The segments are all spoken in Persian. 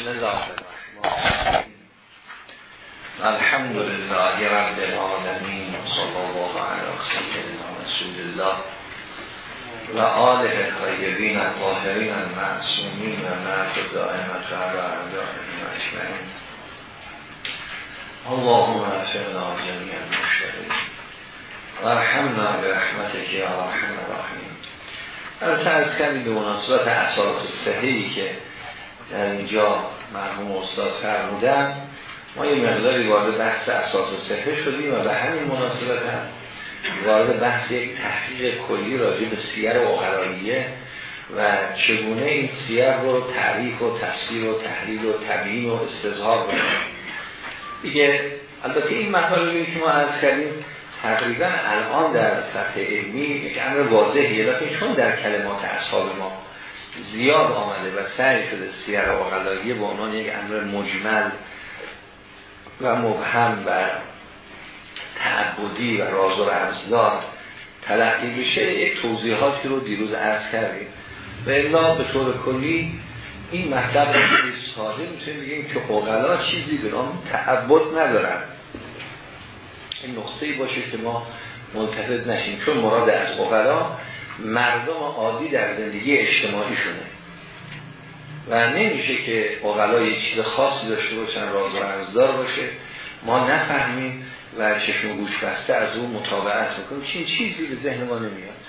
بسم الله الحمد لله رب العالمين صلی الله علی سیدنا رسول الله و آله طیبین الطاهرین المعصومین و مرد دائمت علی اعدائهم اجمعین. اللهم افرنا جميع المشتغلین و ارحمنا برحمتك یا رحم الرحیم از کردیم به مناسبت اساس صحیحی که در اینجا مرحوم استاد فرمودن ما یه مقداری وارد بحث اساس و صحه شدیم و به همین مناسبت هم وارد بحث یک تحقیق کلی راجع به سیر اقلاییه و چگونه این سیر رو تعریف و تفسیر و تحلیل و تبیین و استظهار بکنیم. دیگه البته این مطالبی که ما از کردیم تقریبا الان در سطح علمی یک امر واضحیه. لیکن چون در کلمات اصحاب ما زیاد آمده و سعی شده سیر اقلاییه به عنوان یک امر مجمل و مبهم و تعبدی و راز و رمزدار تلقی بشه. یک توضیحاتی رو دیروز عرض کردیم. و الا به طور کلی این مطلب رو ساده می‌تونیم بگیم که اوغلا چیزی به نام تعبد ندارن. این نقطه باشه که ما ملتفت نشیم. چون مراد از اوغلا مردم عادی در زندگی اجتماعی شونه. و نمیشه که اقلا یک چیز خاصی داشته باشن راز و رمزدار باشه. ما نفهمیم و چشم و گوش بسته از اون مطابقت می‌کنیم. چین چیزی به ذهن ما نمیاد.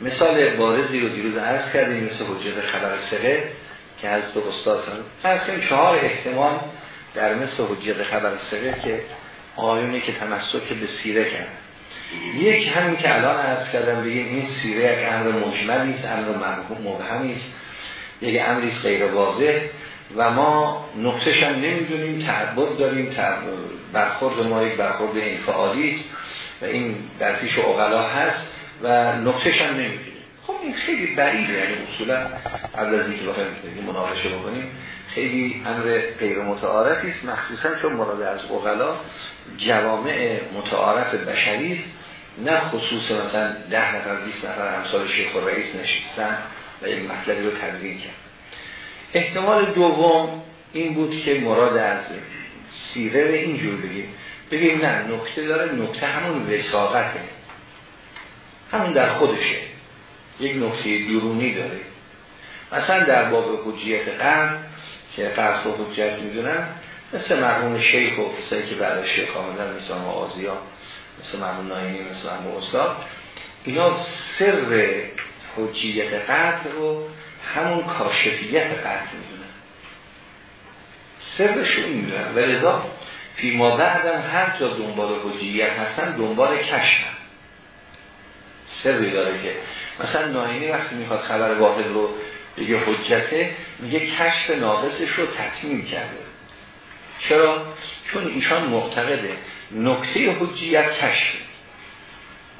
مثال بارزی رو دیروز عرض کردیم مثل حجت خبر سقه که از دو استاد کنیم چهار احتمال در مثل حجت خبر سقه که آیونی که تمسک به سیره کرد. یک همین که الان عرض کردم بگیم این سیره یک امر مجملی است امر مبهمی است یک امری غیر واضح و ما نقطش هم نمی‌دونیم تعبد داریم برخورد ما یک برخورد انفعالی است و این در پیش اغلا هست و نقطش هم نمی‌دونیم. خب این خیلی بعیده یعنی اصولا قبل از اینکه بخوایم مناقشه بکنیم خیلی امر غیر متعارفی است مخصوصا چون مراد از اغلا جوامع متعارف بشری است نه خصوص مثلا ده نفر 20 نفر همسال شیخ و رئیس نشستن و یک مطلبی رو تدوین کرد. احتمال دوم این بود که مراد از سیره به اینجور بگیم. بگیم نه نکته داره نکته همون وساقته. همون در خودشه. یک نکته درونی داره. مثلا در باب حجیت قرد که قرد و حجیت می‌دونن مثل مرحوم شیخ و کسایی که بعد شیخ آمدن مثل آزیا مثل مرحوم ناینی مثل مرحوم استاد اینا سر حجیت قطع رو همون کاشفیت قطع می‌دونن. سرش رو می‌دونن. و فی ما بعدم هر جا دنبال حجیت هستن دنبال کشف سری داره که مثلا ناینی وقتی می‌خواد خبر واحد رو بگه حجته میگه کشف ناقصش رو تطمیم کرده. چرا؟ چون ایشان معتقده نکته حجیت کشف.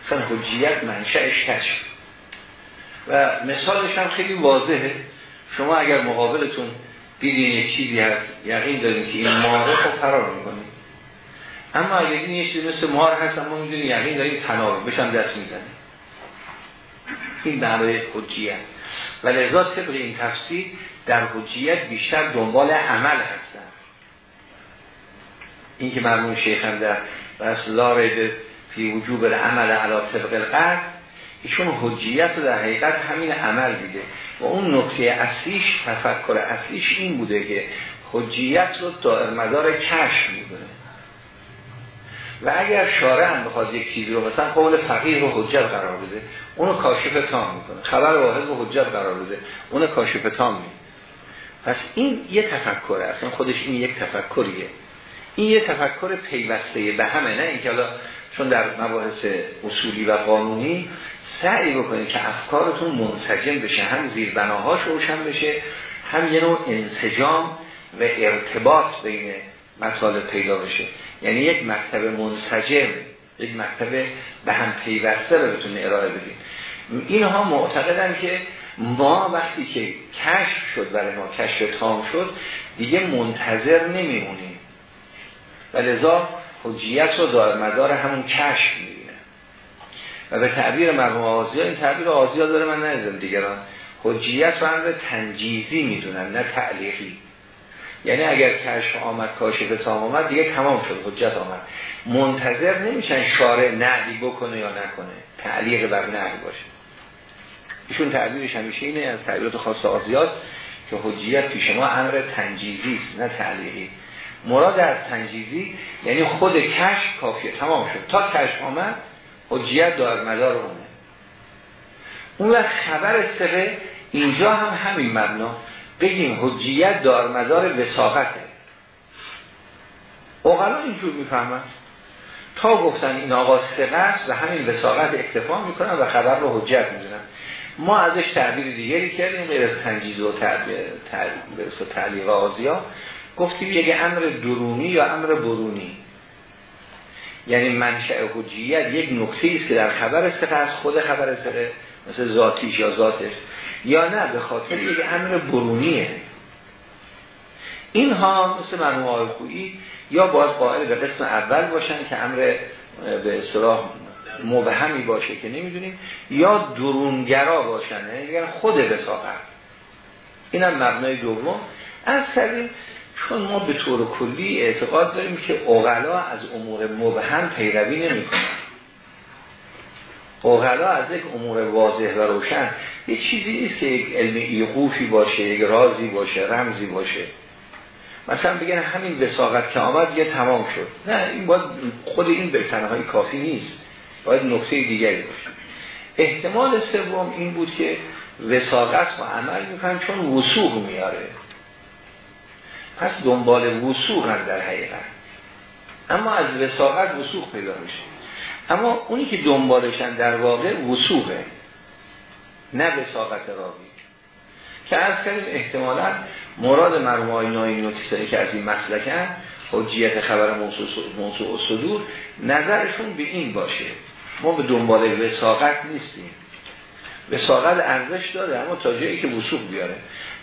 مثلا حجیت منشأش کشف. و مثالش هم خیلی واضحه. شما اگر مقابلتون دیدین یک چیزی هست یقین دارین که این ماره رو فرار می‌کنید اما اگر این یک چیزی مثل مار هست اما می‌دونید یقین دارین تنار بشم دست می‌زنید این برای حجیت. و لذا طبق این تفسیر در حجیت بیشتر دنبال عمل هستن. این که مرمون شیخ هم در رسول الله فی وجوب العمل علا طبق القرد ایشون حجیت رو در حقیقت همین عمل دیده. و اون نکته اصلیش تفکر اصلیش این بوده که حجیت رو دائر مدار کشف می‌دونه و اگر شارع هم بخواد یک چیزی رو مثلا قول فقیه رو حجت قرار بده اونو کاشف تام می‌کنه. خبر واحد رو حجت قرار بده اونو کاشف تام می‌کنه. پس این یه تفکره اصلا خودش این یک تفکریه. این یه تفکر پیوسته به همه نه اینکه حالا چون در مباحث اصولی و قانونی سعی بکنید که افکارتون منسجم بشه هم زیر بناهاش روشن بشه هم یه نوع انسجام و ارتباط بین مطالب پیدا بشه. یعنی یک مکتب منسجم یک مکتب به هم پیوسته رو بتونه ارائه بدیم اینها معتقدن که ما وقتی که کشف شد برای ما کشف تام شد دیگه منتظر نمیمونیم. و لذا حجیت رو دار مدار همون کشف می‌بینه. و به تعبیر مرحوم آزیا این تعبیر آزیا داره من ندیدم دیگران. حجیت رو هم تنجیزی می‌دونن نه تعلیقی. یعنی اگر کشف آمد کاشف تام آمد دیگه تمام شد حجت آمد. منتظر نمیشن شارع نهی بکنه یا نکنه. تعلیق بر نهی باشه. ایشون تعبیرش همیشه اینه از تعبیرات خاص آزیاد که حجیت پیش ما امر تنجیزی است نه تعلیقی. مراد از تنجیزی یعنی خود کشف کافیه تمام شد تا کشف آمد حجیت دار مدار اونه اون وقت خبر سقه اینجا هم همین مبنا بگیم حجیت دار مدار وساقته اقلا اینجور می‌فهمن تا گفتن این آقا سقه است و همین وساقت اکتفا می‌کنن و خبر رو حجیت می‌دونن ما ازش تعبیر دیگری کردیم غیر از تنجیز و تعلیق آزیا گفتیم یک امر درونی یا امر برونی. یعنی منشأ حجیت یک نکته است که در خبر سقه از خود خبر سقه مثل ذاتیش یا ذاتش. یا نه به خاطر یک امر برونیه. اینها مثل مرحوم آقای یا باید قائل به قسم اول باشن که امر به اصطلاح مبهمی باشه که نمی‌دونیم یا درونگرا باشن یعنی خود وساقت اینم مبنای دوم. از کردیم چون ما به طور کلی اعتقاد داریم که اغلا از امور مبهم پیروی نمی کنن اغلا از یک امور واضح و روشن. یه چیزی نیست که یک علم ایقوفی باشه یک رازی باشه رمزی باشه. مثلا بگن همین وساقت که آمد یه تمام شد. نه این باید خود این به تنهایی کافی نیست. باید نقطه دیگری باشه. احتمال سوم این بود که وساقت و عمل می‌کنن چون وسوق میاره. پس دنبال وسوق هم در حقیقت. اما از وساقت وسوق پیدا میشه. اما اونی که دنبالشن در واقع وسوقه نه وساقت راوی. که از کردیم احتمالا مراد مرموهای نایی نوتیسایی که از این مسلکن حجیت خبر موضوع صدور نظرشون به این باشه. ما به دنبال وساقت نیستیم. وساقت ارزش داره اما تا جایی که وسوق بیاره.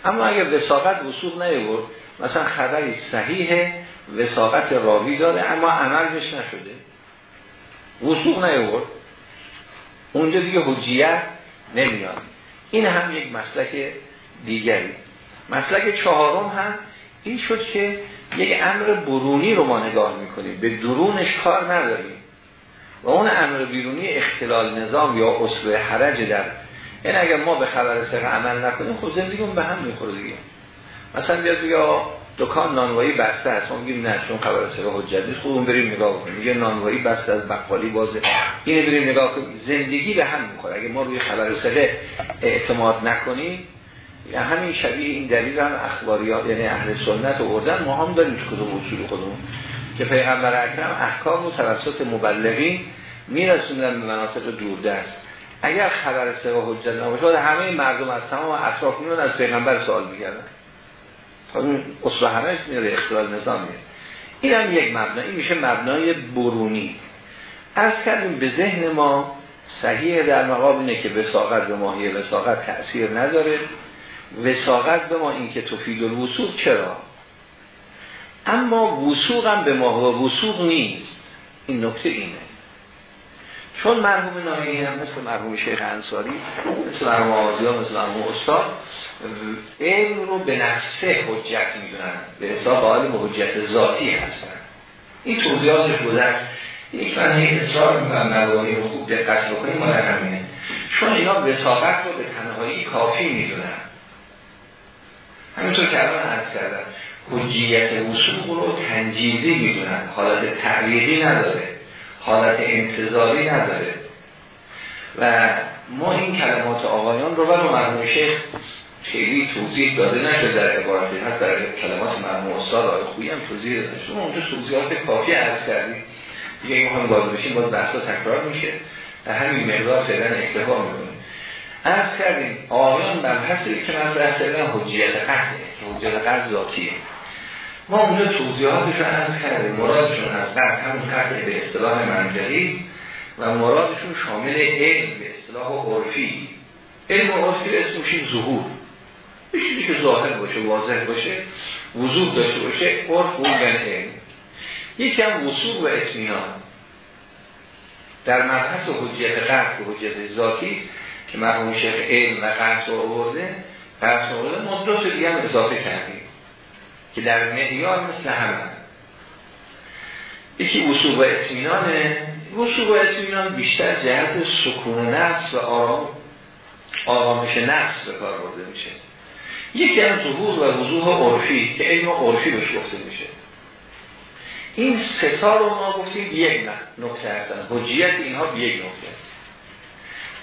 اما اگر وساقت وسوق نیورد مثلا خبری صحیح وساقت راوی داره اما عملش نشده. وسوق نیورد اونجا دیگه حجیت نمیاد. این هم یک مسلک دیگری. مسلک چهارم هم این شد که یک امر برونی رو ما نگاه می‌کنیم. به درونش کار نداریم. و اون امر بیرونی اختلال نظام یا اصل حرج در این اگر ما به خبر سر عمل نکنیم خب زندگیمون به هم می‌خوره دیگه. مثلا بیاد یا دکان نانوایی بسته است. ما میگیم نه چون خبر سر حجت نیست خب بریم نگاه کنیم. میگه نانوایی بسته از بقالی بازه. اینو بریم نگاه کنیم. زندگی به هم می‌خوره. اگه ما روی خبر سر اعتماد نکنیم یا همین شبیه این دلیل هم اخباریات یعنی اهل سنت آوردن. ما هم داریم کدوم اصول خودمون. که پیغمبر اکرم احکام و توسط مبلغین میرسوندن به مناطق دوردست. اگر خبر سقا حجت نباشه همه مردم از تمام اطراف میون از پیغمبر سوال می‌کردن. خب این اصل همه میره اختلال نظام میره این هم یک مبنا این میشه مبنای برونی. از کردیم به ذهن ما صحیح در مقام اینه که وساقت به ماهی وساقت تأثیر نداره. وساقت به ما این که تفید الوسوق چرا؟ اما وسوق هم به ما وسوق نیست. این نکته اینه. چون مرحوم ناهی هم مثل مرحوم شیخ انصاری مثل مرحوم آزیا مثل مرحوم استاد علم رو به نفسه حجت می‌دونن. به حساب حال حجت ذاتی هستن. این توضیحاتش گذشت. یک من هی اصرار می‌کنم مبانی رو خوب دقت بکنیم ما همینه. چون اینا وساقت رو به تنهایی کافی می‌دونن. همینطور که الان عرض کردم حجیت وصول رو تنجیزی می‌دونن. حالت تعلیقی نداره. حالت انتظاری نداره. و ما این کلمات آقایان رو برای مرموم شیخ خیلی توضیح داده نشده در عبارتی هست در کلمات مرموم استاد آقای خویی هم توضیح داده. شما اونجا توضیحات کافی عرض کردیم دیگه این هم باز بشیم باز بحثا تکرار میشه. و همین مقدار فعلا اکتفا می‌کنیم. عرض کردیم بر حسب که من کردن حجیت قصده حجیت قصد ذاتیه. ما اونجا توضیحاتش رو عرض کردیم. مرادشون از قصد همون قصد به اصطلاح منطقی و مرادشون شامل علم به اصطلاح عرفی. علم عرفی اسمش ظهور که ظاهر باشه واضح باشه وضوح داشته باشه عرف اون علم یکی هم وصول و اطمینان. در مبحث حجیت قصد و حجیت ذاتی که مرحوم شیخ علم و قرص رو آورده قرص آورده ما دو دیگه هم اضافه کردیم که در معیار مثل همه. یکی وصول و اطمینانه. وصول و اطمینان بیشتر جهت سکون نفس و آرام آرامش نفس به کار برده میشه. یکی هم ظهور و وضوح عرفی که علم عرفی بهش گفته میشه. این ستا رو ما گفتیم یک نکته هستن. حجیت اینها به یک نکته هست.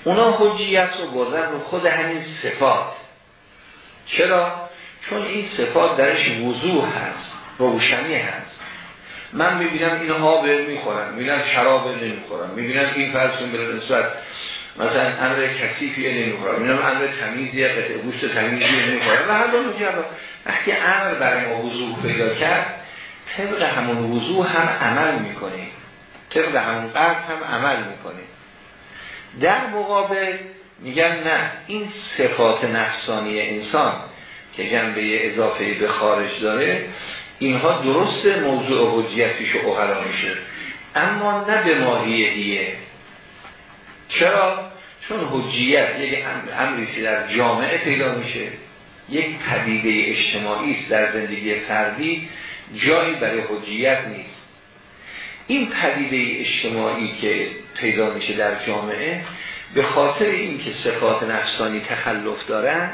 اونا حجیت رو بازن رو خود همین صفات. چرا؟ چون این صفات درش وضوح هست روشنی هست. من می‌بینم این آب می‌خورم می‌بینم شراب نمی‌خورم می‌بینم این فرسون به نسبت مثلا امر کثیفی نمی‌خورم می‌بینم امر تمیزی قطع گوشت تمیزی نمی‌خورم و هر دو وقتی امر برای ما وضوح پیدا کرد طبق همون وضوح هم عمل می‌کنیم. طبق همون قرد هم عمل می‌کنیم. در مقابل میگن نه این صفات نفسانی انسان که جنبه اضافه به خارج داره اینها درست موضوع حجیت پیش اغلا میشه. اما نه به ماهیه چرا؟ چون حجیت یک امریسی در جامعه پیدا میشه. یک پدیده اجتماعی است در زندگی فردی جایی برای حجیت نیست. این پدیده اجتماعی که پیدا میشه در جامعه به خاطر اینکه صفات نفسانی تخلف دارن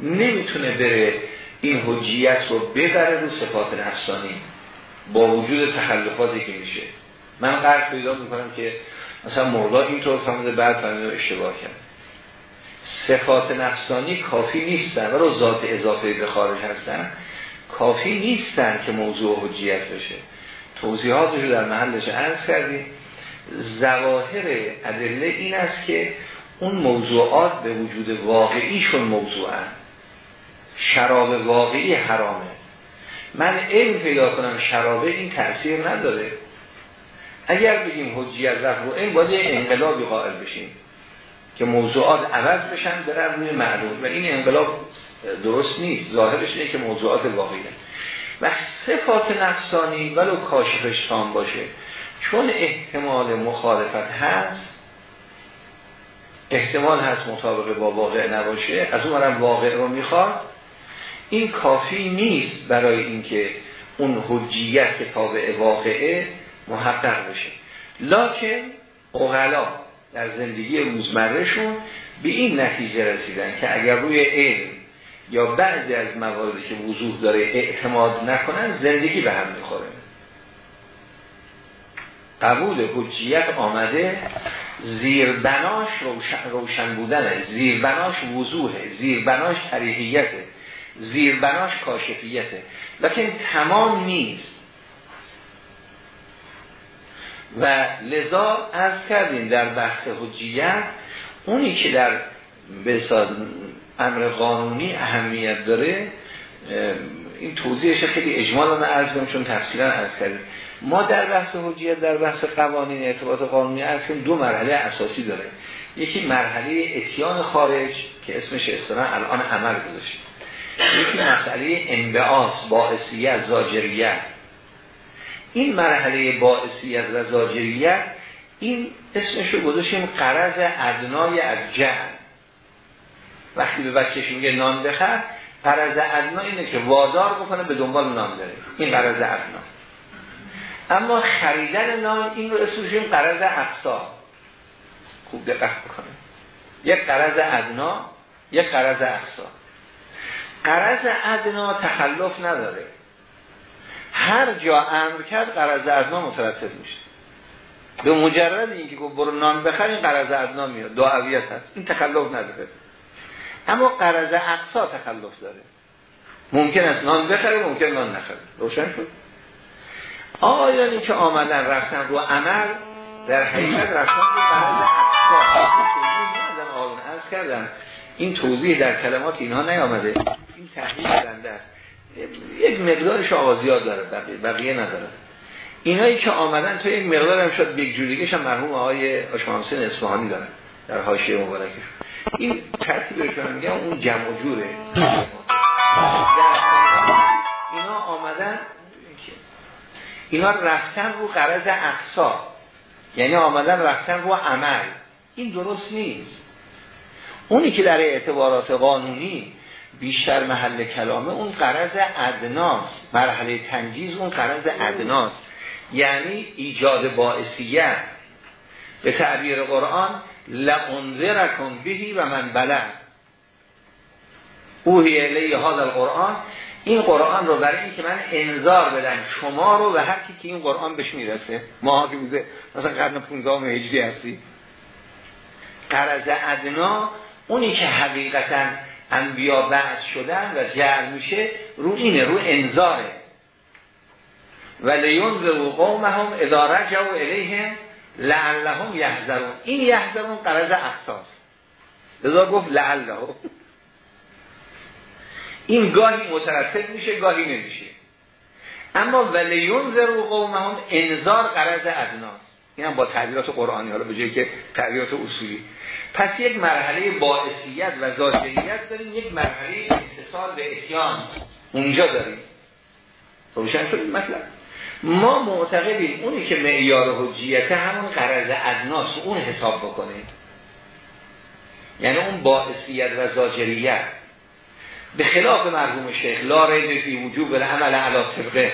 نمی‌تونه بره این حجیت رو ببره رو صفات نفسانی. با وجود تخلفاتی که میشه. من قرد پیدا می‌کنم که مثلا مردا اینطور فهمده بعد فهمیده اشتباه کرد. صفات نفسانی کافی نیستن و رو ذات اضافه به خارج هستن. کافی نیستن که موضوع حجیت بشه. توضیحاتش رو در محلش عرض کردیم. زواهر ادله این است که اون موضوعات به وجود واقعیشون موضوعن. شراب واقعی حرامه. من علم پیدا کنم شرابه این تأثیر نداره. اگر بگیم حجیت رفت رو این باید انقلابی قائل بشیم که موضوعات عوض بشن برن روی معلوم و این انقلاب درست نیست. ظاهرش اینه که موضوعات واقعی و صفات نفسانی ولو کاشفش تام باشه. چون احتمال مخالفت هست احتمال هست مطابق با واقع نباشه از اون واقع رو می‌خواد. این کافی نیست برای اینکه اون حجیت که تابع واقعه محقق بشه. لکن اغلا در زندگی روزمرهشون به این نتیجه رسیدن که اگر روی علم یا بعضی از مواردی که وضوح داره اعتماد نکنن زندگی به هم می‌خوره. قبول حجیت آمده زیربناش روشن, روشن بودنه. زیربناش وضوحه. زیربناش طریقیته. زیربناش کاشفیته. لیکن تمام نیست. و لذا از کردیم در بحث حجیت اونی که در به امر قانونی اهمیت داره این توضیحش خیلی اجمالا عرض کنم چون تفصیلا عرض کردیم. ما در بحث حجیت در بحث قوانین ارتباط قانونی عرض دو مرحله اساسی داره. یکی مرحله اتیان خارج که اسمش اصطلاحا الان عمل گذاشتیم. یکی مسئله انبعاث باعثیت زاجریت. این مرحله باعثیت و زاجریت این اسمش رو گذاشتیم قرض ادنای از جهل. وقتی به بچهش میگه نان بخر قرض ادنا اینه که وادار بکنه به دنبال نان بره. این قرض ادنا. اما خریدن نان این رو اسمشیم قرض اقصا خوب دقت بکنه. یک قرض ادنا یک قرض اقصا قرض ادنا تخلف نداره. هر جا امر کرد قرض ادنا مترتب میشه. به مجرد اینکه گفت برو نان بخر این قرض ادنا میاد. دعویت هست. این تخلف نداره. اما قرض اقصا تخلف داره. ممکن است نان بخره ممکن نان نخره روشن شد؟ آقایانی که آمدن رفتن رو عمل در حقیقت رفتن رو قرض اقصا. کردن این توضیح در کلمات اینها نیامده. این تحلیل بنده است. یک مقدارش آغازیات داره بقیه, بقیه نداره. اینایی که آمدن تو یک مقدار هم شد یک جوریگش هم مرحوم آقای آشمانسین اصفهانی دارن در حاشیه مبارکش. این ترتیبش رو میگم اون جمع جوره. اینا آمدن اینا رفتن رو قرض اقصا. یعنی آمدن رفتن رو عمل. این درست نیست. اونی که در اعتبارات قانونی بیشتر محل کلامه اون قرض ادناست مرحله تنجیز اون قرض ادناست یعنی ایجاد باعثیت به تعبیر قرآن لعنذرکم بهی و من بلد اوهی الی هذا القرآن. این قرآن رو برای اینکه من انذار بدم شما رو و هر کی که این قرآن بهش می‌رسه. ما که میزه مثلا قرن 15 هجری هستی. قرض ادنا اونی که حقیقتا انبیا بعد شدن و جعل میشه رو اینه رو انذاره. و لیون قومهم اذا رجعوا الیهم لعلهم یحذرون. این یحذرون قرض احساس لذا گفت لعلهم. این گاهی مترتب میشه گاهی نمیشه. اما ولیون ذرو قومهم انذار قرض ادناست. این هم با تعبیرات قرآنی حالا به جایی که تعبیرات اصولی. پس یک مرحله باعثیت و ظاهریت داریم یک مرحله اتصال به اتیان اونجا داریم. روشن شد مطلب؟ ما معتقدیم اونی که معیار حجیت همون قرض ادناست اون حساب بکنیم. یعنی اون باعثیت و ظاهریت به خلاف مرحوم شیخ لا ریب فی وجوب العمل علی طبقه.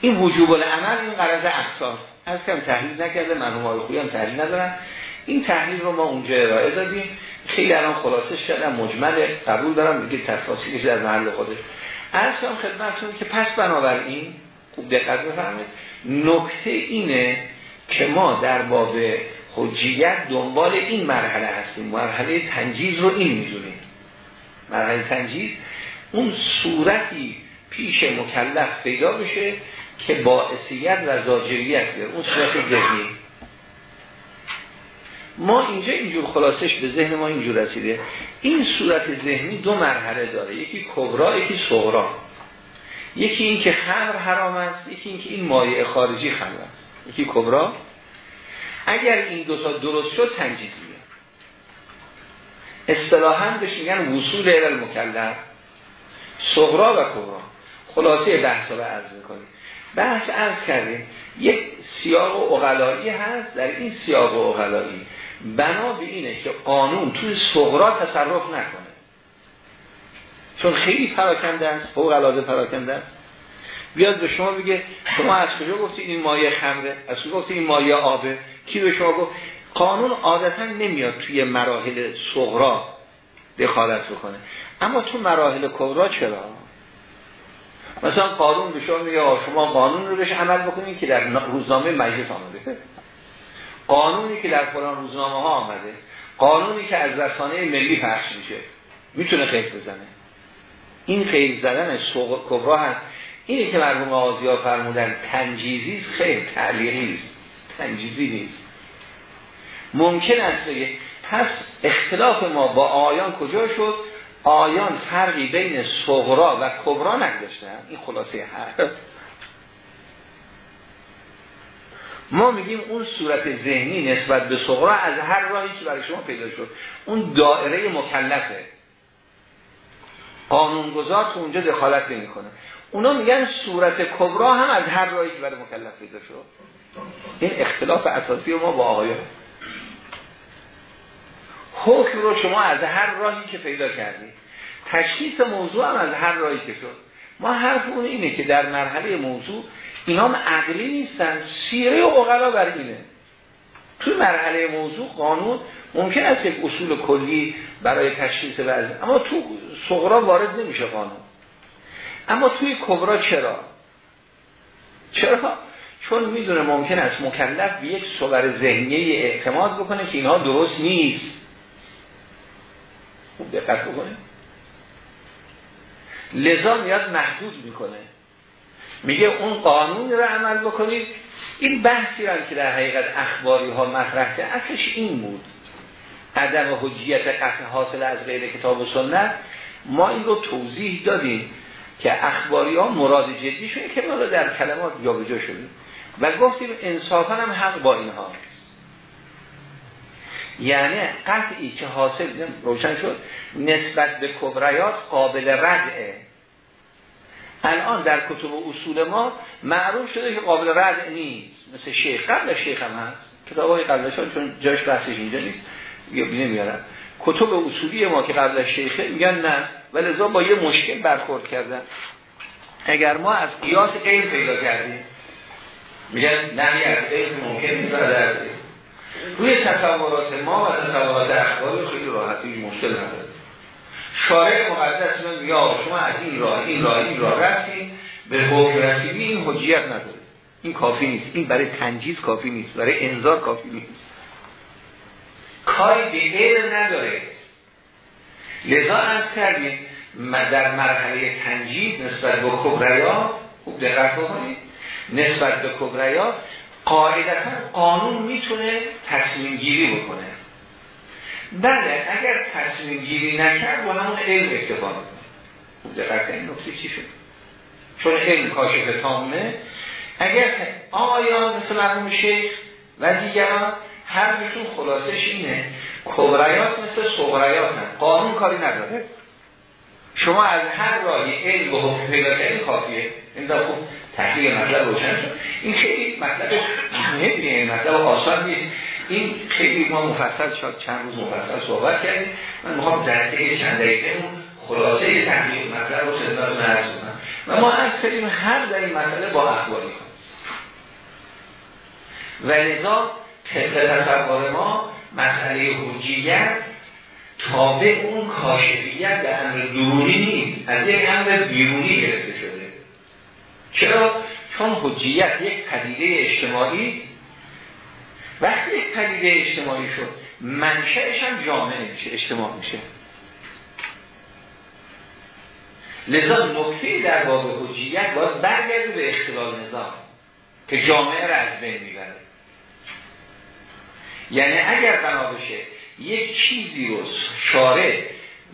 این وجوب العمل این قرض اخصاص از کم تحلیل نکرده مرحوم آقای تحلیل ندارن. این تحلیل رو ما اونجا ارائه دادیم. خیلی الان خلاصش کردم مجمل قبول دارم دیگه تفاصیلش در محل خودش. کنم خدمتتون که پس بنابراین خوب دقت بفرمایید نکته اینه که ما در باب حجیت دنبال این مرحله هستیم. مرحله تنجیز رو این می‌دونیم. مرحله تنجیز اون صورتی پیش مکلف پیدا بشه که باعثیت و زاجریت بیاره اون صورت ذهنی. ما اینجا اینجور خلاصش به ذهن ما اینجور رسیده. این صورت ذهنی دو مرحله داره. یکی کبرا یکی صغرا. یکی این که خمر حرام است یکی این که این مایع خارجی خمر است. یکی کبرا. اگر این دو تا درست شد تنجیزیه اصطلاحا بهش میگن وصول الى مکلف صغرا و کبرا. خلاصه بحث رو عرض می‌کنیم. بحث عرض کردیم. یک سیاق اغلایی هست. در این سیاق اغلایی بنا به اینه که قانون توی صغرا تصرف نکنه. چون خیلی پراکنده است فوق العاده پراکنده است. بیاد به شما بگه شما از کجا گفتی این مایه خمره؟ از کجا گفتی این مایه آبه؟ کی به شما گفت؟ قانون عادتا نمیاد توی مراحل صغرا دخالت بکنه. اما تو مراحل کبرا چرا؟ مثلا قانون به شما میگه شما قانون رو بهش عمل بکنید که در روزنامه مجلس آمده. قانونی که در فلان روزنامه ها آمده قانونی که از رسانه ملی پخش میشه می‌تونه خیلی بزنه. این خیلی زدن کبرا هست. اینی که مرحوم آغازی ها فرمودن تنجیزی خیلی تعلیقی نیست. تنجیزی نیست. ممکن است بگه پس اختلاف ما با آیان کجا شد؟ آیان فرقی بین صغرا و کبرا نگذاشتن. این خلاصه هر ما میگیم اون صورت ذهنی نسبت به صغرا از هر راهی که برای شما پیدا شد. اون دائره مکلفه. قانونگذار تو اونجا دخالت نمی‌کنه. اونا میگن صورت کبرا هم از هر راهی که برای مکلف پیدا شد. این اختلاف اساسی ما با آقایان. حکم رو شما از هر راهی که پیدا کردید تشخیص موضوع هم از هر راهی که شد. ما حرف اون اینه که در مرحله موضوع اینا هم عقلی نیستن. سیره اقلا بر اینه. توی مرحله موضوع قانون ممکن است یک اصول کلی برای تشخیص وضع. اما تو صغرا وارد نمیشه قانون. اما توی کبرا چرا؟ چرا؟ چون می‌دونه ممکن است مکلف به یک صور ذهنی اعتماد بکنه که اینها درست نیست. خوب دقت بکنه لذا میاد محدود می‌کنه. میگه اون قانون رو عمل بکنید. این بحثی رو که در حقیقت اخباری ها مطرح کرد اصلش این بود. عدم حجیت قطع حاصل از غیر کتاب و سنت. ما این رو توضیح دادیم که اخباری ها مراد جدیشون که ما در کلمات جابجا شدیم و گفتیم انصافا هم حق با اینها. یعنی قطعی که حاصل روشن شد نسبت به کبریات قابل ردعه. الان در کتب و اصول ما معروف شده که قابل رد نیست. مثل شیخ. قبل شیخ هم هست. کتاب های قبلش چون جاش بحثش اینجا نیست. یا نمیارم. کتب اصولی ما که قبل شیخه میگن نه. ولذا با یه مشکل برخورد کردن. اگر ما از قیاس علم پیدا کردیم میگن نهی از علم ممکن نیست روی تصورات ما و تصورات اخباری خیلی راحتی مشکل نداره. شارع مقدس من یا شما از این راه این راه این راه رفتیم به حکم رسیدی این حجیت نداره این کافی نیست. این برای تنجیز کافی نیست. برای اعذار کافی نیست. کاری به نداره. لذا عرض کردیم در مرحله تنجیز نسبت به کبریات خوب دقت بکنید. نسبت به کبریات قاعدتا قانون می‌تونه تصمیم گیری بکنه. بله اگر تصمیم گیری نکرد با همون علم اکتفا می‌کنه. دقت این نکته چی شد. چون علم کاشف تامه اگر آیا مثل مرحوم شیخ و دیگران هر بیشون خلاصش اینه کبریات مثل صغریات هم قانون کاری نداره. شما از هر راهی علم و حکم پیدا کردین کافیه. این در خوب تحقیق مطلب روشن شد. این خیلی مطلب مهمیه مطلب آسان نیست. این خیلی ما مفصل شد چند روز مفصل صحبت کردیم. من می‌خوام در چند دقیقه خلاصه تحقیق مطلب رو خدمت نرس کنم. و ما از کردیم هر در این مسئله با اخباری کنیم. و لذا طبق تصور ما مسئله حجیت تابع اون کاشفیت در امر درونی نیست. از یک امر بیرونی گرفته شده. چرا؟ چون حجیت یک پدیده اجتماعی وقتی یک پدیده اجتماعی شد منشأش هم جامعه میشه اجتماع میشه. لذا نکته در باب حجیت باید برگرده به اختلال نظام که جامعه را از بین می‌بره. یعنی اگر بنا بشه یک چیزی رو شارع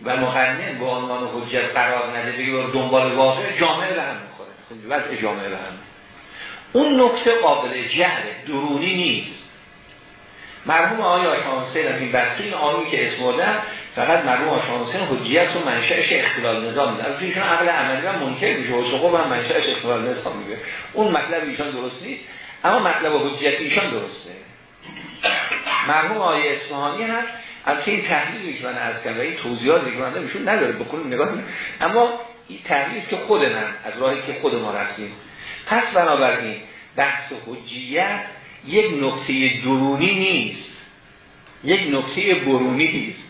و مقنن به عنوان حجت قرار نده بگه دنبال واقع جامعه به هم می‌خوره. وضع جامعه به هم. اون نکته قابل جهل درونی نیست. مرحوم آقای آشانسین این بحثی این که اسم بردم فقط مرحوم آشانسین حجیت و منشأش اختلال نظام میده. از ایشون عقل عملی هم منکر میشه و سقوب هم منشأش اختلال نظام میگه اون مطلب ایشان درست نیست اما مطلب حجیت ایشان درسته. مرحوم آیه اصفهانی هم از این تحلیلی که من عرض کردم و این توضیحاتی که من ایشون نداره بکنیم نگاه اما این تحلیل که خود من از راهی که خود ما رفتیم. پس بنابراین بحث حجیت یک نقطه درونی نیست. یک نقطه برونی نیست.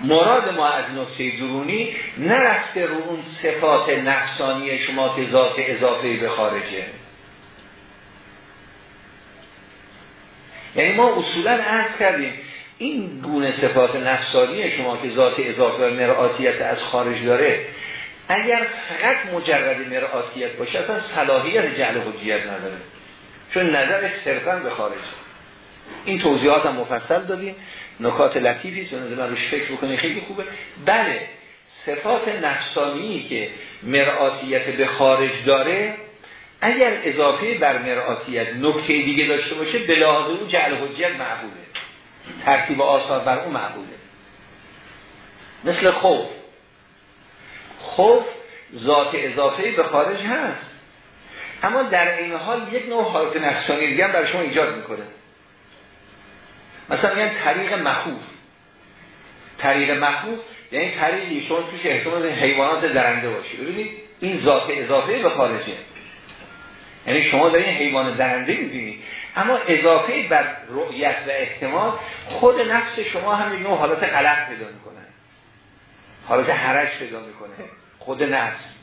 مراد ما از نقطه درونی نرفته رو اون صفات نفسانی شما که ذات اضافه به خارجه. یعنی ما اصولا عرض کردیم این گونه صفات نفسانی شما که ذات اضافه و مرآتیت از خارج داره اگر فقط مجرد مرآتیت باشه اصلا صلاحیت جعل حجیت نداره. چون نظر صرفا به خارج این توضیحات هم مفصل دادیم. نکات لطیفی است. و من روش فکر بکنید. خیلی خوبه. بله صفات نفسانی که مرآتیت به خارج داره اگر اضافه بر مرآتیت نکته دیگه داشته باشه به لحاظ اون جعل حجیت معبوله ترتیب آثار بر اون معبوله مثل خوف. خوف ذات اضافه به خارج هست. اما در این حال یک نوع حالت نفسانی دیگه هم برای شما ایجاد می‌کنه. مثلا میگن طریق مخوف. طریق مخوف یعنی طریقی شما توش احتمال حیوانات درنده باشه ببینید این ذات اضافه به خارجه. یعنی شما دارین حیوان درنده می‌بینید اما اضافه بر رؤیت و احتمال خود نفس شما هم یه حالت غلط پیدا می‌کنه. حالت حرج پیدا می‌کنه. خود نفس.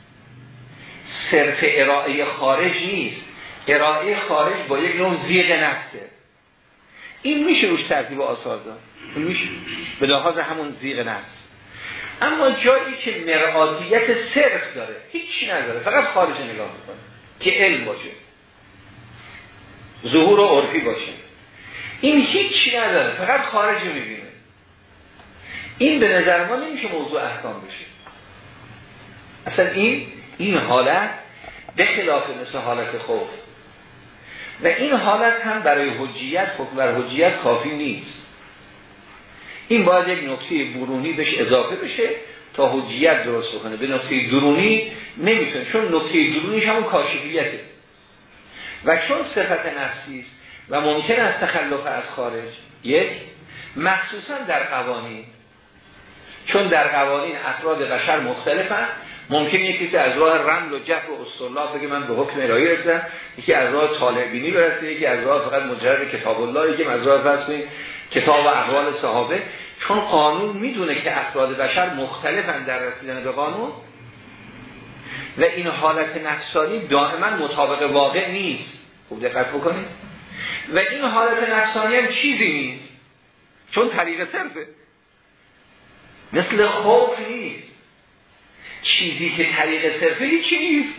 صرف ارائه خارج نیست. ارائه خارج با یک نوع زیغ نفسه. این میشه روش ترتیب آثار داد این میشه. به لحاظ همون زیغ نفس. اما جایی که مرآتیت صرف داره هیچی نداره فقط خارج نگاه می‌کنه که علم باشه. ظهور و عرفی باشه. این هیچی نداره فقط خارج می‌بینه. این به نظر ما نمیشه موضوع احکام بشه. اصلا این این حالت به خلاف مثل حالت خوف. و این حالت هم برای حجیت حکم بر حجیت کافی نیست. این باید یک نکته برونی بهش اضافه بشه تا حجیت درست کنه به نکته درونی نمی‌تونه چون نکته درونیش همون کاشفیته. و چون صفت نفسی است و ممکن است تخلف از خارج یک مخصوصا در قوانین چون در قوانین افراد بشر مختلفن ممکن یکی از راه رمل و جف و استرلاف بگه من به حکم الهی رسیدم یکی از راه طالبینی برسه یکی از راه فقط مجرد کتاب الله یکی از راه فرض کتاب و اقوال صحابه. چون قانون می‌دونه که افراد بشر مختلفن در رسیدن به قانون و این حالت نفسانی دائما مطابق واقع نیست. خوب دقت بکنید. و این حالت نفسانی هم چیزی نیست. چون طریق صرفه. مثل خوف نیست. چیزی که طریق صرفه هیچی نیست.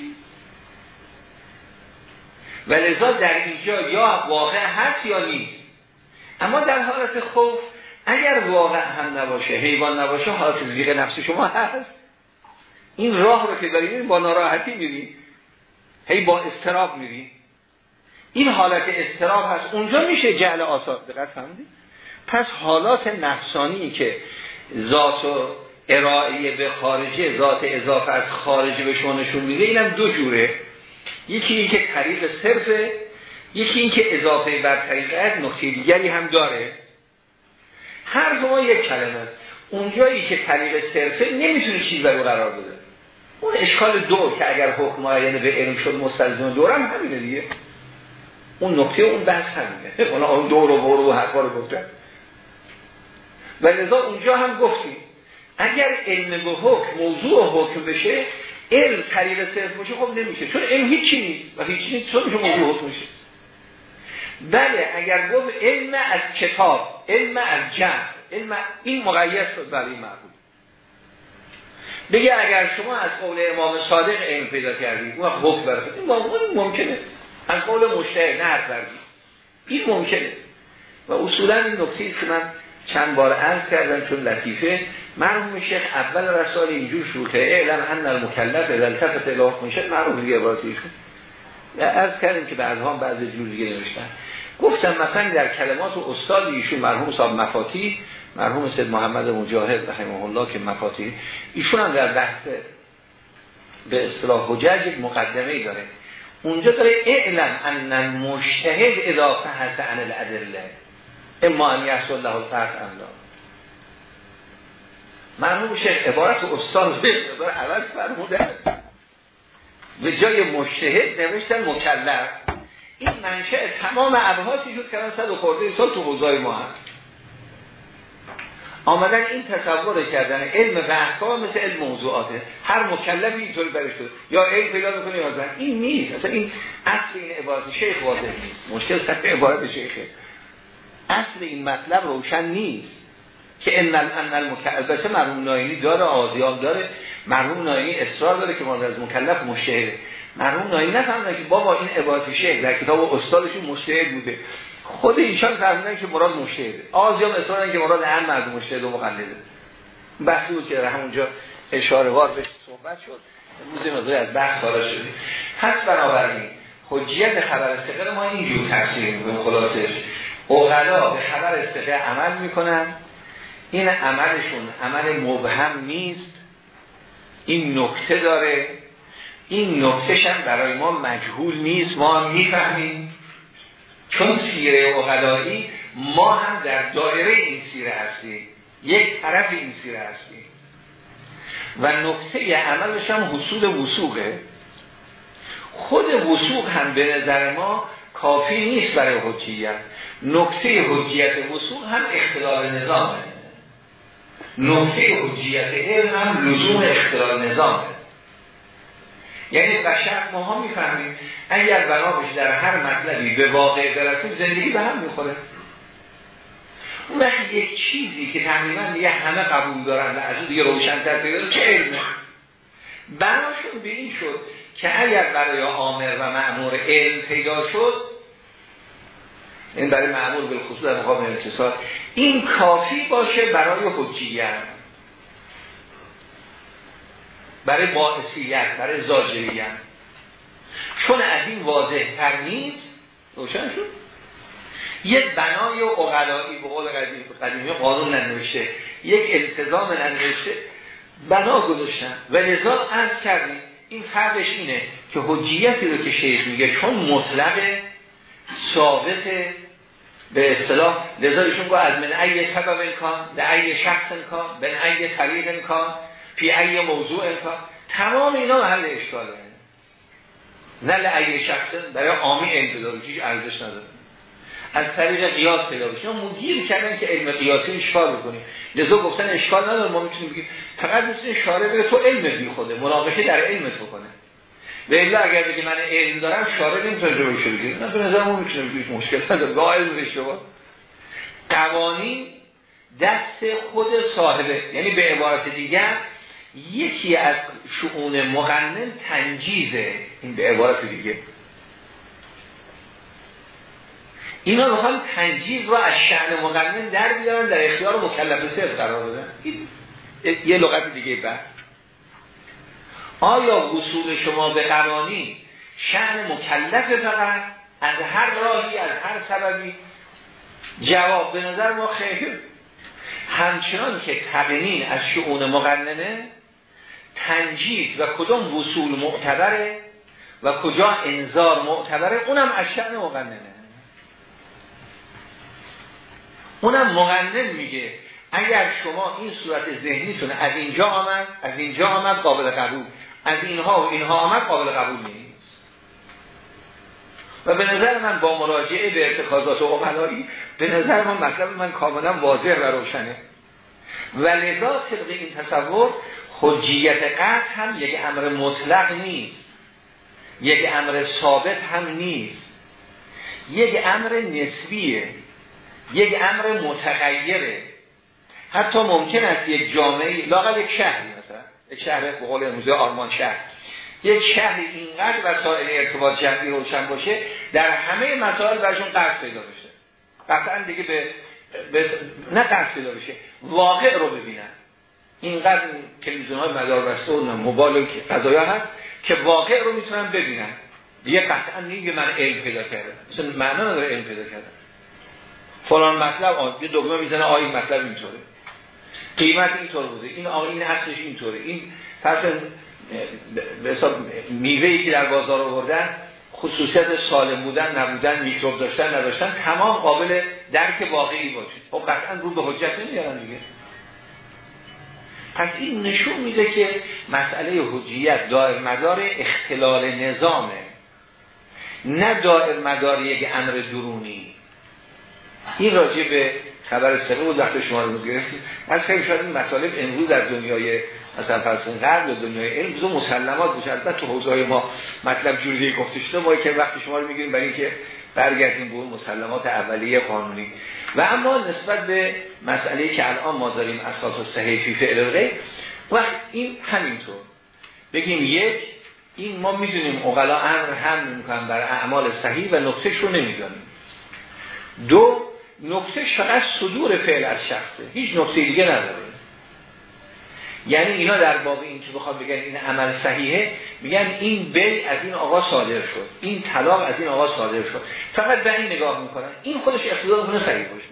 و لذا در اینجا یا واقع هست یا نیست. اما در حالت خوف اگر واقع هم نباشه حیوان نباشه حالت زیغ نفس شما هست. این راه رو که داریم با ناراحتی میری هی با استراب میری این حالت استراب هست. اونجا میشه جعل آثار دقت پس حالات نفسانی که ذات و ارائه به خارجه ذات اضافه از خارجه به شما نشون میده اینم دو جوره. یکی این که طریق صرفه یکی این که اضافه بر طریق نقطه دیگری هم داره. هر ما یک کلمه است. اونجایی که طریق صرفه نمی‌تونه چیز رو قرار بده. اون اشکال دو که اگر حکم معین به علم شد مستلزم دورم همینه دیگه. اون نقطه اون بحث همینه. اونا اون دور و برو و حرفا رو گفتن. و لذا اونجا هم گفتیم. اگر علم به حکم موضوع حکم بشه علم طریق صرف باشه خب نمیشه. چون علم هیچی نیست. و هیچی نیست چون میشه موضوع حکم میشه. بله اگر گفت علم از کتاب علم از جمع علم این مقید شد برای این معبود بگه اگر شما از قول امام صادق علم پیدا کردید اون حکم برسید این ممکنه. از قول مشتهر نه حرف این ممکنه. و اصولا این نکته که من چند بار عرض کردم چون لطیفه. مرحوم شیخ اول رسال اینجور شروطه اعلم ان المکلف اذا التفت الى حکم شد مرحوم دیگه عبارتیشون عرض کردیم که بعدها بعض جور دیگه نوشتن. گفتم مثلا در کلمات و استاد ایشون مرحوم صاحب مفاتی مرحوم سید محمد مجاهد رحمه الله که مفاتی ایشون هم در بحث به اصطلاح حجج یک مقدمه ای داره. اونجا داره اعلم ان المجتهد اضافه هست عن الادله اما ان یحصل له املا مرحوم شیخ عبارت استاد به عوض فرموده. به جای مجتهد نوشتن مکلف. این منشأ تمام ابحاثی شد که صد و خورده سال تو حوزه ما هست. آمدن این تصور کردن علم و مثل علم موضوعاته هر مکلفی اینطوری برش شد. یا علم پیدا می‌کنه یا زن این نیست. اصلا این اصل این عبارت شیخ واضح نیست. مشکل سر عبارت شیخه. اصل این مطلب روشن نیست. که ان ان المکلف مرحوم ناینی داره آزیان داره. مرحوم ناینی اصرار داره که ما از مکلف مشهده مرحوم ناینی نفهمیدن که بابا این عبارت شیخ در کتاب استادشون مشهد بوده. خود ایشان فرمودن که مراد مشهده آزیان اصرار که مراد هر مرد مشهد و مقلده. بحثی بود که همونجا اشاره وار به صحبت شد. امروز از بحث سالا شدیم. پس بنابراین حجیت خبر استقل ما اینجور تفسیر می‌کنیم خلاصش اوغلا به خبر استقل عمل می‌کنن. این عملشون عمل مبهم نیست. این نکته داره. این نکتهش هم برای ما مجهول نیست. ما هم می‌فهمیم. چون سیره اغلایی ما هم در دایره این سیره هستیم. یک طرف این سیره هستیم. و نکته عملش هم حصول وسوقه خود وسوق هم به نظر ما کافی نیست برای حجیت. نکته حجیت وسوق هم اختلال نظامه. نکته حجیت علم هم لزوم اختلال نظامه یعنی بشر ما ها می‌فهمیم اگر بنابش در هر مطلبی به واقع برسیم زندگی به هم می‌خوره. اون یک چیزی که تقریبا دیگه همه قبول دارن و از اون دیگه روشنتر پیدا چه علمه بناشون به این شد که اگر برای آمر و معمور علم پیدا شد این برای معمول به خصوص در مقام انتصال این کافی باشه برای حجیت. برای باعثیت برای زاجریت. چون از این واضح تر نیست روشن شد؟ یک بنای و اقلایی به قول قدیمی قانون ننوشته یک التزام ننوشته بنا گذاشتن. و لذا از کردیم این فرقش اینه که حجیتی رو که شیخ میگه چون مطلق ثابت به اصطلاح لذا ایشون از من ای سبب کان به ای شخص کان به ای طریق کان پی ای موضوع کان تمام اینا محل اشکاله. نه لعی شخص برای داره هیچ ارزش نداره. از طریق قیاس پیدا بشه ما گیر کردن که علم قیاسی اشکال بکنیم لذا گفتن اشکال نداره ما می‌تونیم بگیم. فقط می‌تونه شاره بگه تو علم بی خوده مناقشه در علم تو به الا اگر بگی من علم دارم شاره نمی‌تونه رو بشه بگیر نه به نظر ما می‌تونیم بگیم مشکل نداره. با علم اشتباه قوانین دست خود صاحبه یعنی به عبارت دیگر یکی از شعون مقنن تنجیزه. این به عبارت دیگه. اینا می‌خوان تنجیز رو از شعن مقنن در بیارن در اختیار مکلف صرف قرار بدن. یه لغت دیگه بعد. آیا وصول شما به قوانین شعن مکلف فقط از هر راهی از هر سببی؟ جواب به نظر ما خیلی همچنان که تقنین از شعون مقننه تنجید و کدوم وصول معتبره و کجا انذار معتبره اونم از شعن مقننه. اونم مقنن میگه اگر شما این صورت ذهنیتون از اینجا آمد از اینجا آمد قابل قبول. از اینها و اینها آمد قابل قبول نیست. و به نظر من با مراجعه به ارتخاذات و عملایی به نظر من مطلب من کاملا واضح و روشنه. و لذا طبق این تصور حجیت قطع هم یک امر مطلق نیست. یک امر ثابت هم نیست. یک امر نسبیه. یک امر متغیره. حتی ممکن است یک جامعه لاقل یک یک شهر به قول امروزه آرمان شهر. یک شهر اینقدر وسایل ارتباط جمعی روشن باشه در همه مسائل برشون قرض پیدا بشه. قطعا دیگه به, به نه قرض پیدا بشه واقع رو ببینن. اینقدر تلویزیون های مدار بسته و موبایل و قضایا هست که واقع رو می‌تونن ببینن. دیگه قطعا نیگه من علم پیدا کردم مثلا معنا نداره علم پیدا کردم فلان مطلب یه دگمه می‌زنه آیه مطلب اینطوره. قیمت اینطور بوده. این آقا این اصلش اینطوره. این پس به حساب میوه‌ای که در بازار آوردن خصوصیت سالم بودن نبودن میکروب داشتن نداشتن تمام قابل درک واقعی باشه. خب قطعا رو به حجت نمیارن دیگه. پس این نشون میده که مسئله حجیت دائر مدار اختلال نظامه. نه دائر مدار یک امر درونی. این راجع به خبر سقه و وقت شما رو گرفتیم. از خیلی شاید این مطالب امروز در دنیای مثلا فرسون غرب و دنیای علم بزو مسلمات بشه البته تو حوزه ما مطلب جوری گفته شده ما که وقت شما رو می‌گیریم برای اینکه برگردیم به مسلمات اولیه قانونی. و اما نسبت به مسئله که الان ما داریم اساس و صحیح فی فعل وقت این همینطور. بگیم یک این ما می‌دونیم اقلا امر هم می‌کنن بر اعمال صحیح و نقطهش رو نمی‌دونیم دو نقطه فقط صدور فعل از شخصه. هیچ نقطه دیگه نداره. یعنی اینا در باب این که بخواد بگن این عمل صحیحه میگن این بی از این آقا صادر شد. این طلاق از این آقا صادر شد. فقط به این نگاه می‌کنن. این خودش اقتضا می‌کنه صحیح باشه.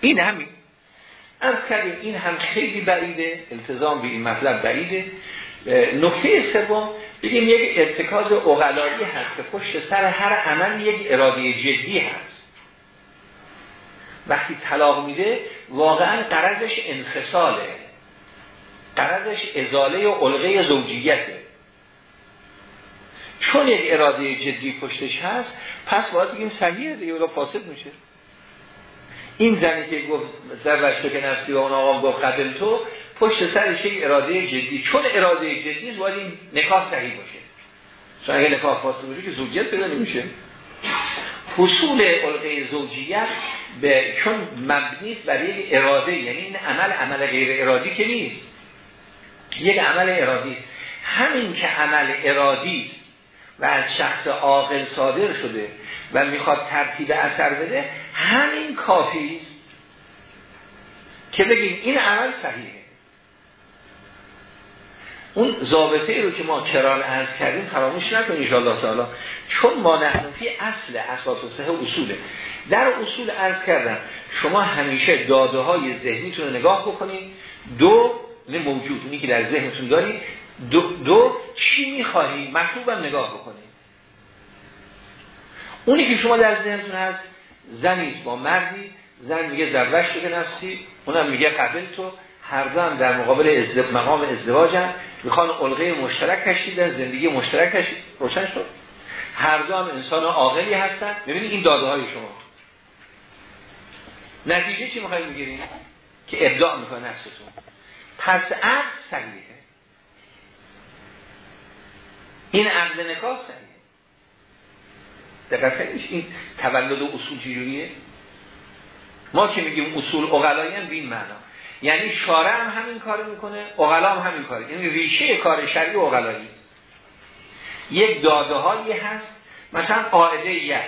این همین. از کردیم این هم خیلی بعیده التزام به این مطلب بعیده. نکته سوم بگیم یک ارتکاز اغلایی هست که پشت سر هر عمل یک اراده جدی هست. وقتی طلاق میده واقعا قرضش انفصاله. قرضش ازاله و علقه زوجیته. چون یک اراده جدی پشتش هست پس باید بگیم صحیحه دیگه اولا فاسد میشه. این زنی که گفت زوجتو که نفسی و اون آقا گفت قبل تو پشت سرش یک اراده جدی. چون اراده جدی است باید این نکاح صحیح باشه. چون اگه نکاح فاسد باشه که زوجیت پیدا نمیشه. حصول علقه زوجیت به چون مبنی است یک اراده یعنی این عمل عمل غیر ارادی که نیست. یک عمل ارادی است. همین که عمل ارادی است و از شخص عاقل صادر شده و می‌خواد ترتیب اثر بده همین کافی است که بگیم این عمل صحیحه. اون ضابطه رو که ما کران ارز کردیم فراموش نکنیم ان تعالی. چون ما نحنفی اصل اساس صحه اصوله. در اصول ارز کردم شما همیشه داده های ذهنیتون رو نگاه بکنید دو نه موجود اونی که در ذهنتون دارید دو, دو چی می‌خواهی؟ مطلوبم نگاه بکنید اونی که شما در ذهنتون هست زنی با مردی زن میگه زوش که نفسی اونم میگه قبل تو. هر هم در مقابل ازدواج مقام ازدواج هم می‌خوان علقه مشترک کشیدن زندگی مشترک کشید روشن شد؟ هر دو انسان عاقلی هستن. ببینید این داده های شما. نتیجه چی می‌خواید بگیریم که ابداع می‌کنه نفستون. پس عقل صحیحه. این عقل نکاح صحیحه. دقیقا این تولد و اصول چجوریه؟ ما که میگیم؟ اصول اغلایی هم بین معنا. یعنی شارع هم همین کار می‌کنه اغلا هم همین کار یعنی ریشه کار شرعی اغلایی یک داده هایی هست. مثلا قاعده یک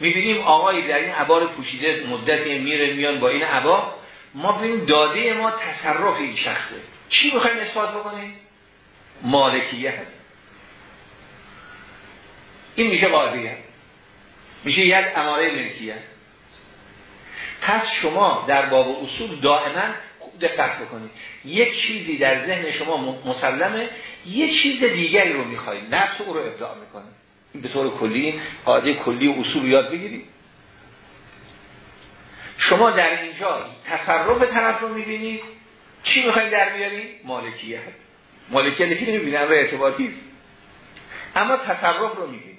می‌بینیم آقایی در این عبار پوشیده مدتی میره میان با این عبا. ما ببینیم داده ما تصرف این شخصه. چی می‌خوایم اثبات بکنیم؟ مالکیت این میشه قاعده میشه یک اماره ملکیت پس شما در باب اصول دائما دقت بکنید. یک چیزی در ذهن شما مسلمه یک چیز دیگری رو می‌خواید. نفس او رو ابداع این به طور کلی قاعده کلی و اصول یاد بگیرید. شما در اینجا تصرف طرف رو می‌بینید. چی می‌خواید در بیارید؟ مالکیت. مالکیت که نمی‌بینید امر اعتباطی. اما تصرف رو می‌بینید.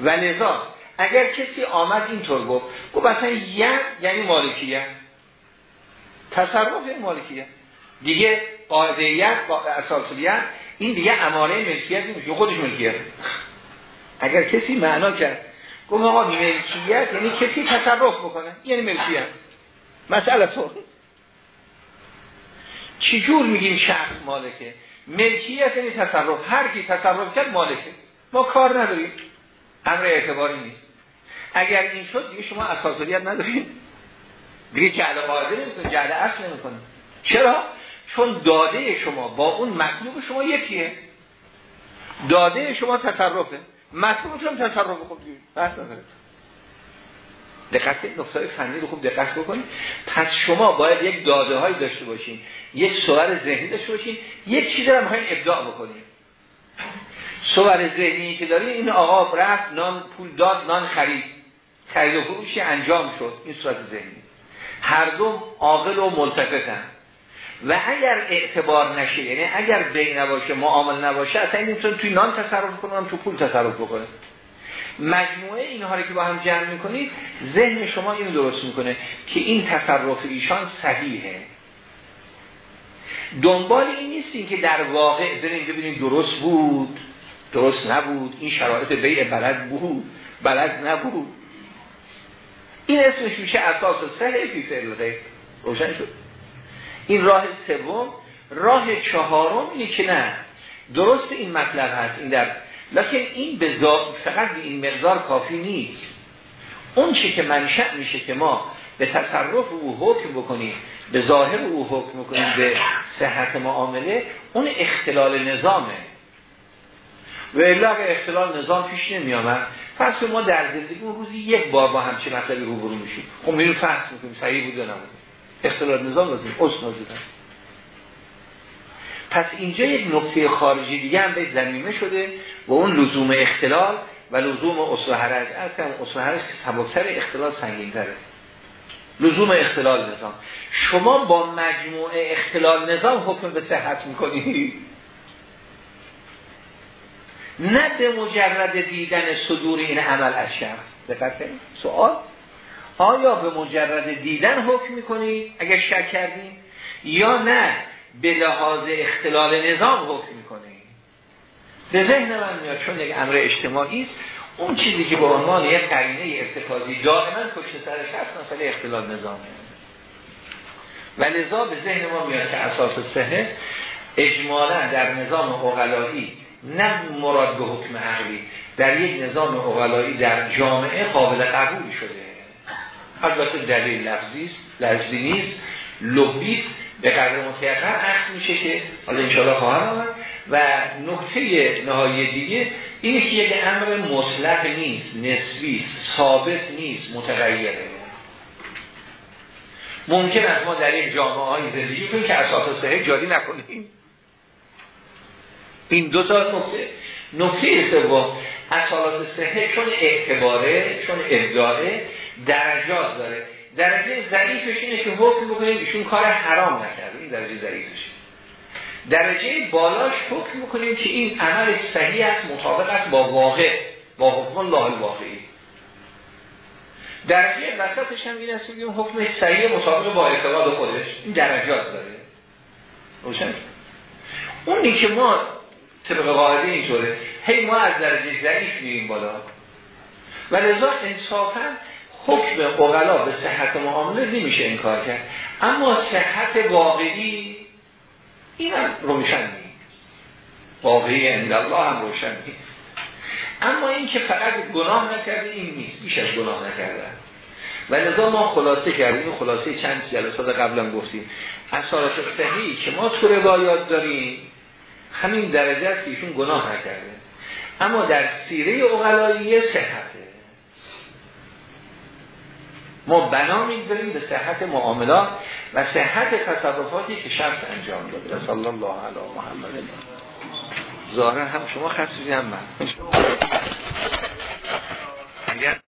لذا اگر کسی آمد اینطور گفت گفت مثلا ید یعنی مالکیت. تصرف مالکیت دیگه قاعده ید با اساسیت این دیگه اماره ملکیت نمیشه خودش ملکیت. اگر کسی معنا کرد گفت آقا ملکیت یعنی کسی تصرف بکنه یعنی ملکیت. مسئله تو. چجور میگیم شخص مالکه؟ ملکیت یعنی تصرف. هر کی تصرف کرد مالکه. ما کار نداریم. امر اعتباری نیست. اگر این شد دیگه شما اساسیت ندارید دیگه جعل قاعده نمیتون جعل اصل نمی‌کنه. چرا؟ چون داده شما با اون مطلوب شما یکیه. داده شما تصرفه. مطلوب هم تصرف خوب بحث نداره. دقت نقطه فنی رو خوب دقت بکنید. پس شما باید یک داده هایی داشته باشین یک صور ذهنی داشته باشین یک چیز رو می‌خواین ابداع بکنید صور ذهنی که دارین این آقا رفت نان پول داد نان خرید. خرید و فروشی انجام شد. این صورت ذهنی. هر دو عاقل و ملتفتن. و اگر اعتبار نشه یعنی اگر بین نباشه معامل نباشه اصلا نمی‌تونه توی نان تصرف کنه تو پول تصرف بکنه. مجموعه اینها رو که با هم جمع می‌کنید ذهن شما اینو درست می‌کنه که این تصرف ایشان صحیحه. دنبال این نیستیم که در واقع بریم ببینیم درست بود درست نبود این شرایط بیع بلد بود بلد نبود. این اسمش میشه اساس سه فی فعل روشن شد. این راه سوم راه چهارم اینه که نه. درست این مطلب هست این در لکن این به فقط این مقدار کافی نیست. اون چی که منشأ میشه که ما به تصرف او حکم بکنیم به ظاهر او حکم بکنیم به صحت معامله اون اختلال نظامه. و الا اختلال نظام پیش نمی آمد پس ما در زندگی اون روزی یک بار با همچین مطلبی روبرو میشیم خب میریم فحص می‌کنیم. صحیح بود یا نبود؟ اختلال نظام لازم اصل پس اینجا یک نقطه خارجی دیگه هم به زمینه شده و اون لزوم اختلال و لزوم اصل حرج از کم اصل حرج سبکتر اختلال سنگین تره لزوم اختلال نظام. شما با مجموعه اختلال نظام حکم به صحت می‌کنید. نه به مجرد دیدن صدور این عمل از شخص. دقت سوال. آیا به مجرد دیدن حکم می‌کنید اگر شک کردید یا نه به لحاظ اختلال نظام حکم می‌کنید به ذهن من میاد چون یک امر اجتماعی است. اون چیزی که به عنوان یک قرینه ارتکازی دائما پشت سرش هست مثلا اختلال نظامه و لذا به ذهن ما میاد که اساس سهه اجمالا در نظام اقلایی نه مراد به حکم عقلی در یک نظام اقلایی در جامعه قابل قبول شده. البته دلیل لفظی است لفظی نیست لبی به قدر متیقن اخذ میشه که حالا انشاءالله خواهد آمد. و نکته نهایی دیگه اینه که یک امر مطلق نیست نسبی ثابت نیست متغیره ممکن است ما در یک جامعه های زندگی کنیم که اساس صحه جاری نکنیم. این دو تا نکته نکته سوم اصالات صحه چون اعتباره چون ابداعه درجات داره. درجه ضعیفش اینه که حکم بکنیم ایشون کار حرام نکرده. این درجه ضعیفش درجه بالاش حکم می‌کنیم که این عمل صحیح است مطابق است با واقع. با حکم الله الواقعی. درجه وسطش هم این است که حکم صحیح مطابق با اعتقاد خودش. این درجات داره. روشن اونی که ما طبق قاعده اینطوره. هی ما از درجه ضعیف میریم بالا. و لذا انصافا حکم اقلا به صحت معامله نمیشه انکار کرد. اما صحت واقعی این هم روشن نیست. واقعی عند الله هم روشن نیست. اما این که فقط گناه نکرده این نیست. بیش از گناه نکردن و لذا ما خلاصه کردیم. خلاصه چند جلسات قبلا گفتیم. اثارات صحیحی که ما تو روایات داریم. همین درجه است ایشون گناه نکرده. اما در سیره اغلاییه صحته. ما بنا می‌گذاریم به صحت معاملات و صحت تصرفاتی که شخص انجام داده. صلی الله علی محمد. ظاهرا هم شما خصوصی هم من.